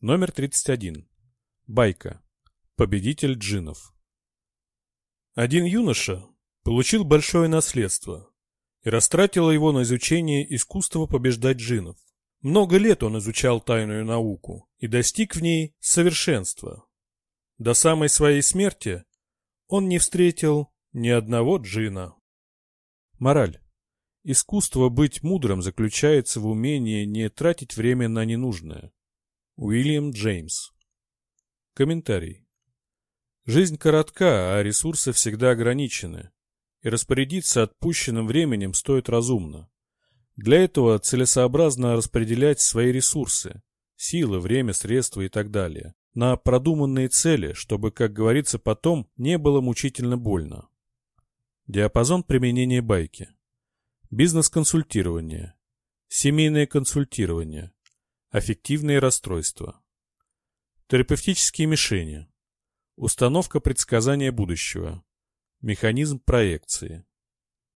Номер 31. Байка. Победитель джинов. Один юноша получил большое наследство и растратил его на изучение искусства побеждать джинов. Много лет он изучал тайную науку и достиг в ней совершенства. До самой своей смерти он не встретил ни одного джина. Мораль. Искусство быть мудрым заключается в умении не тратить время на ненужное. Уильям Джеймс. Комментарий. Жизнь коротка, а ресурсы всегда ограничены, и распорядиться отпущенным временем стоит разумно. Для этого целесообразно распределять свои ресурсы, силы, время, средства и так далее, на продуманные цели, чтобы, как говорится потом, не было мучительно больно. Диапазон применения байки. Бизнес-консультирование. Семейное консультирование Аффективные расстройства. Терапевтические мишени. Установка предсказания будущего. Механизм проекции.